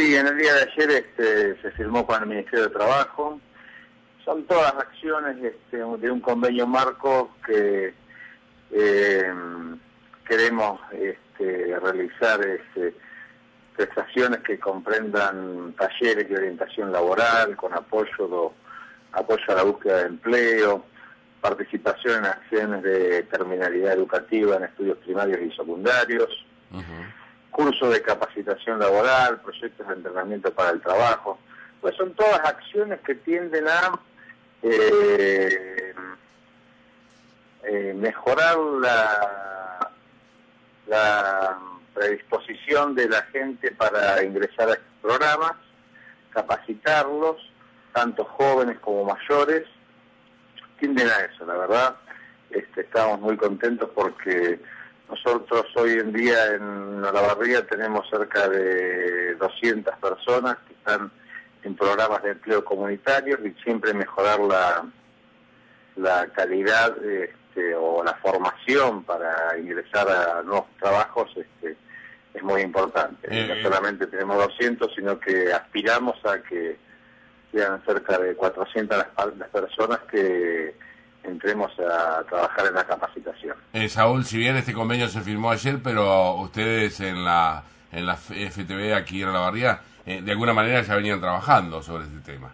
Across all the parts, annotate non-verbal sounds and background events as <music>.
Sí, en el día de ayer este, se firmó con el Ministerio de Trabajo. Son todas acciones este, de un convenio marco que eh, queremos este, realizar prestaciones que comprendan talleres de orientación laboral con apoyo, apoyo a la búsqueda de empleo, participación en acciones de terminalidad educativa en estudios primarios y secundarios, cursos de capacitación laboral, proyectos de entrenamiento para el trabajo. Pues son todas acciones que tienden a eh, eh, mejorar la, la predisposición de la gente para ingresar a estos programas, capacitarlos, tanto jóvenes como mayores, tienden a eso, la verdad. Este, estamos muy contentos porque nosotros hoy en día en Olavarría tenemos cerca de 200 personas que están en programas de empleo comunitario y siempre mejorar la, la calidad este, o la formación para ingresar a nuevos trabajos este, es muy importante. Eh, no solamente tenemos 200, sino que aspiramos a que sean cerca de 400 las, personas que entremos a trabajar en la capacitación. Eh, Saúl, si bien este convenio se firmó ayer, pero ustedes en la en la FTV aquí en la barría, eh, de alguna manera ya venían trabajando sobre este tema,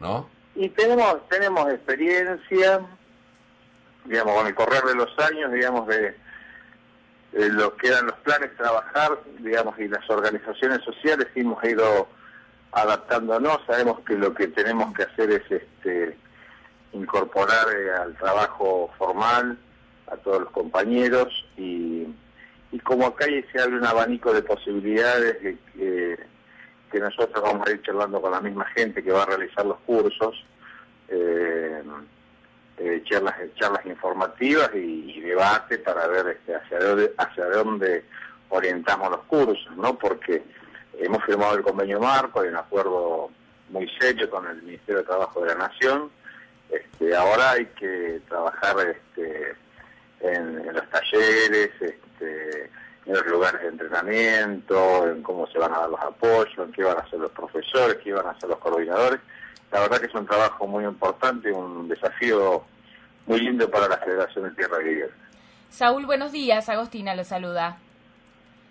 ¿no? Y tenemos tenemos experiencia, digamos, con el correr de los años, digamos, de, de lo que eran los planes trabajar, digamos, y las organizaciones sociales hemos ido adaptándonos, sabemos que lo que tenemos que hacer es este incorporar eh, al trabajo formal a todos los compañeros y, y como acá se abre un abanico de posibilidades que, que nosotros vamos a ir charlando con la misma gente que va a realizar los cursos, eh, eh, charlas, charlas informativas y, debate para ver este, hacia, dónde, hacia dónde orientamos los cursos, ¿no? Porque hemos firmado el convenio marco, hay un acuerdo muy serio con el Ministerio de Trabajo de la Nación. Este, ahora hay que trabajar este, en, los talleres, este, en los lugares de entrenamiento, en cómo se van a dar los apoyos, en qué van a hacer los profesores, qué van a hacer los coordinadores. La verdad que es un trabajo muy importante, un desafío muy lindo para la Federación de Tierra Vivienda. Saúl, buenos días. Agostina lo saluda.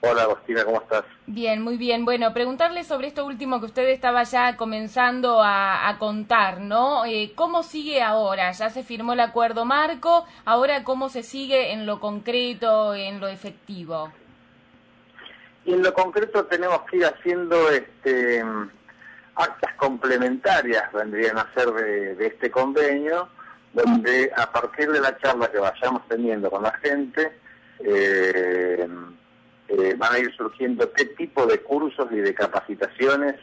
Hola Agostina, ¿cómo estás? Bien, muy bien. Bueno, preguntarle sobre esto último que usted estaba ya comenzando a, contar, ¿no? Eh, ¿Cómo sigue ahora? Ya se firmó el acuerdo marco, ahora cómo se sigue en lo concreto, en lo efectivo. Y en lo concreto tenemos que ir haciendo este, actas complementarias, vendrían a ser de, este convenio, donde a partir de la charla que vayamos teniendo con la gente, eh, eh, van a ir surgiendo qué tipo de cursos y de capacitaciones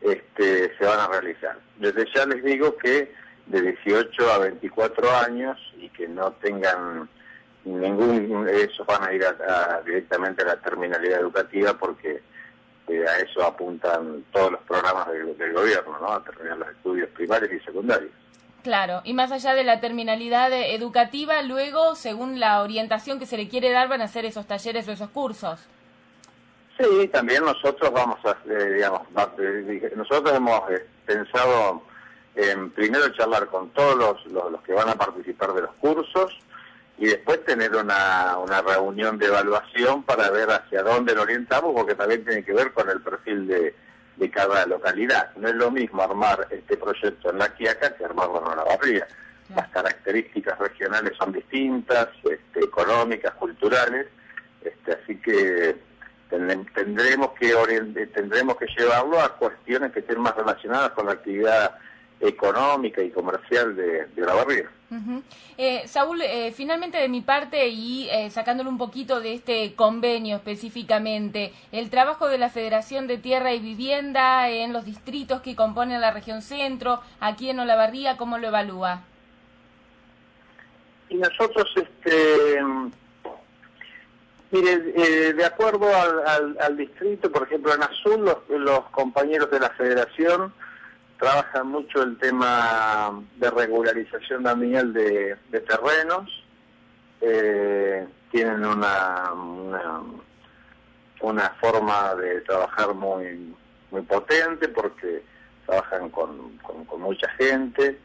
este, se van a realizar. Desde ya les digo que de 18 a 24 años y que no tengan ningún, esos van a ir directamente a la terminalidad educativa porque eh, a eso apuntan todos los programas del, del gobierno, ¿no? a terminar los estudios primarios y secundarios. Claro, y más allá de la terminalidad educativa, luego, según la orientación que se le quiere dar, van a hacer esos talleres o esos cursos. Sí, también nosotros vamos a, eh, digamos, nosotros hemos eh, pensado en primero charlar con todos los, los, que van a participar de los cursos y después tener una, una reunión de evaluación para ver hacia dónde lo orientamos, porque también tiene que ver con el perfil de, de cada localidad. No es lo mismo armar este proyecto en La Quiaca que armarlo en Olavarría. Las características regionales son distintas, este, económicas, culturales, este, así que tendremos que tendremos que llevarlo a cuestiones que estén más relacionadas con la actividad económica y comercial de, de la barriga. Eh, Saúl, eh, finalmente de mi parte y eh, sacándole un poquito de este convenio específicamente, el trabajo de la Federación de Tierra y Vivienda en los distritos que componen la región centro, aquí en Olavarría, ¿cómo lo evalúa? Y nosotros, este, mire, de acuerdo al, distrito, por ejemplo en Azul, los compañeros de la Federación trabajan mucho el tema de regularización también de, terrenos, eh, tienen una, una, forma de trabajar muy muy potente porque trabajan con, con, mucha gente.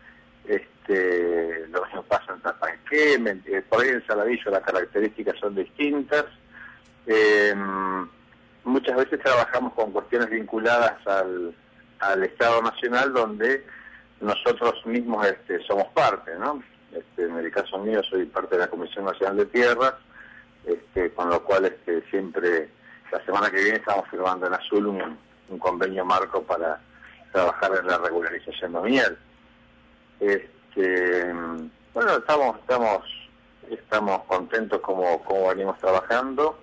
Este, lo que pasa en Tapanqué, eh, por ahí en Saladillo las características son distintas. Eh, muchas veces trabajamos con cuestiones vinculadas al, al Estado Nacional donde nosotros mismos este, somos parte, ¿no? Este, en el caso mío soy parte de la Comisión Nacional de Tierras, este, con lo cual este, siempre, la semana que viene estamos firmando en Azul un, convenio marco para trabajar en la regularización nominal. Este, bueno, estamos, estamos, estamos contentos como, como venimos trabajando.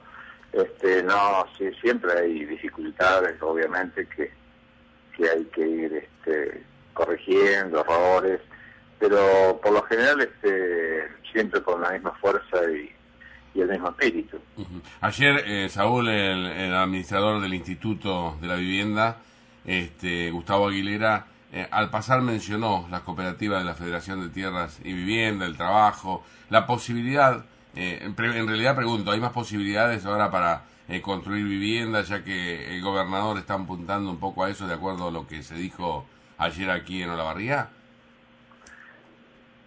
Este, no, siempre hay dificultades, obviamente, que, que hay que ir este, corrigiendo, errores, pero por lo general este, siempre con la misma fuerza y, el mismo espíritu. Ayer, eh, Saúl, el, administrador del Instituto de la Vivienda, este, Gustavo Aguilera, eh, al pasar mencionó las cooperativas de la Federación de Tierras y Vivienda, el trabajo, la posibilidad, eh, en, realidad pregunto, ¿hay más posibilidades ahora para construir viviendas, ya que el gobernador está apuntando un poco a eso de acuerdo a lo que se dijo ayer aquí en Olavarría?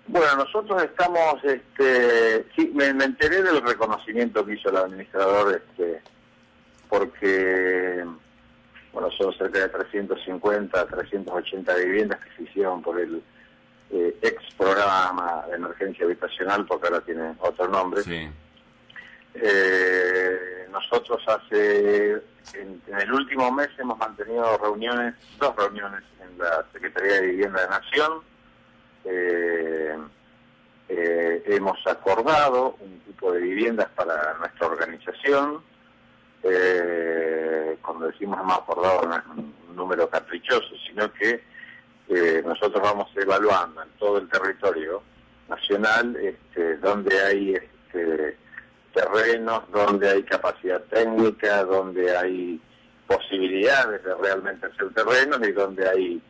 Bueno, nosotros estamos, este, sí, me, enteré del reconocimiento que hizo el administrador, este, porque, bueno, son cerca de 350, 380 viviendas que se hicieron por el eh, ex programa de emergencia habitacional, porque ahora tiene otro nombre. Sí. Eh, nosotros hace, en, el último mes hemos mantenido reuniones, dos reuniones en la Secretaría de Vivienda de Nación. Eh, eh, hemos acordado un tipo de viviendas para nuestra organización. cuando decimos hemos acordado no es un número caprichoso, sino que nosotros vamos evaluando en todo el territorio nacional este, donde hay este, terrenos donde hay capacidad técnica, donde hay posibilidades de realmente hacer terrenos y donde hay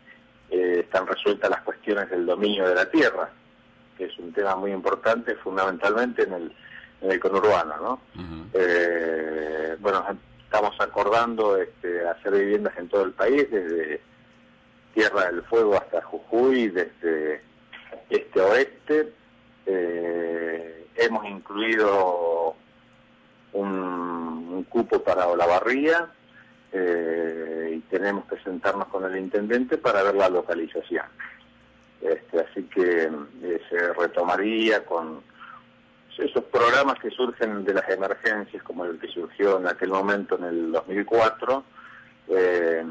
eh, están resueltas las cuestiones del dominio de la tierra, que es un tema muy importante fundamentalmente en el, en el conurbano. ¿no? Eh, bueno, estamos acordando este, hacer viviendas en todo el país, desde Tierra del Fuego hasta Jujuy, desde este-oeste. Eh, hemos incluido un, cupo para Olavarría eh, y tenemos que sentarnos con el intendente para ver la localización. Este, así que eh, se retomaría con esos programas que surgen de las emergencias, como el que surgió en aquel momento en el 2004, eh,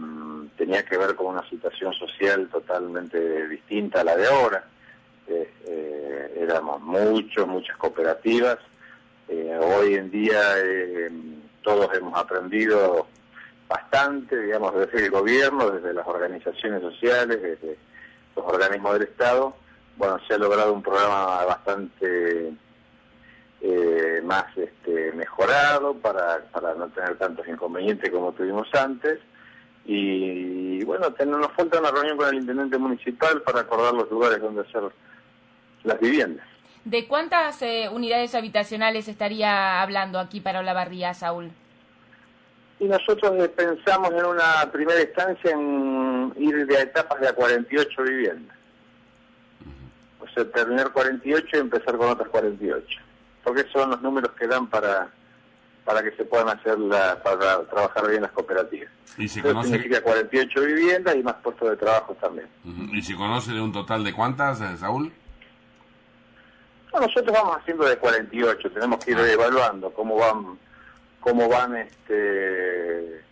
tenía que ver con una situación social totalmente distinta a la de ahora eh, eh, éramos muchos, muchas cooperativas. Eh, hoy en día todos hemos aprendido bastante, digamos, desde el gobierno, desde las organizaciones sociales, desde los organismos del Estado. Bueno, se ha logrado un programa bastante más este, mejorado para, para no tener tantos inconvenientes como tuvimos antes. Y bueno, nos falta una reunión con el intendente municipal para acordar los lugares donde hacer las viviendas. ¿De cuántas eh, unidades habitacionales estaría hablando aquí para Olavarría, Saúl? Y nosotros pensamos en una primera instancia en ir de etapas de a 48 viviendas. O sea, terminar 48 y empezar con otras 48. Porque son los números que dan para para que se puedan hacer la, para trabajar bien las cooperativas. ¿Y se conoce... significa 48 viviendas y más puestos de trabajo también. ¿Y se conoce de un total de cuántas, eh, Saúl? nosotros vamos haciendo de 48, tenemos que ir ah. evaluando cómo van, cómo van este,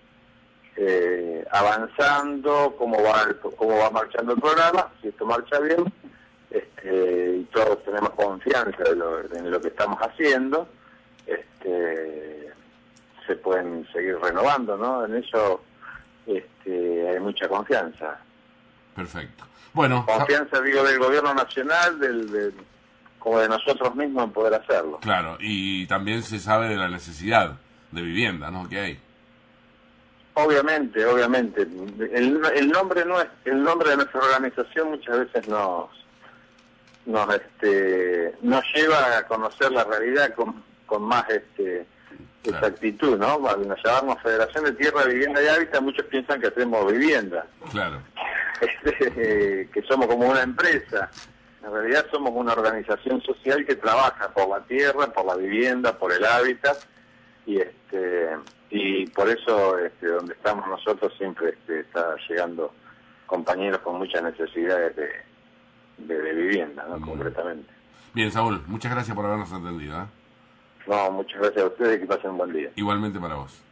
eh, avanzando, cómo va, cómo va marchando el programa, si esto marcha bien, este, y todos tenemos confianza en lo, en lo que estamos haciendo, este, se pueden seguir renovando, ¿no? En eso este, hay mucha confianza. Perfecto. Bueno, confianza digo del gobierno nacional, del como de nosotros mismos en poder hacerlo. Claro, y también se sabe de la necesidad de vivienda, ¿no? Que hay. Obviamente, obviamente. El, el nombre no es, el nombre de nuestra organización muchas veces nos nos este nos lleva a conocer la realidad con, con más este esa actitud, ¿no? Nos llamamos Federación de Tierra, Vivienda y Hábitat, muchos piensan que hacemos vivienda. Claro. <laughs> Este, que somos como una empresa. En realidad somos una organización social que trabaja por la tierra, por la vivienda, por el hábitat y este y por eso este, donde estamos nosotros siempre este, está llegando compañeros con muchas necesidades de, de, vivienda, ¿no? concretamente. Bien, Saúl, muchas gracias por habernos atendido. ¿eh? No, muchas gracias a ustedes y que pasen un buen día. Igualmente para vos.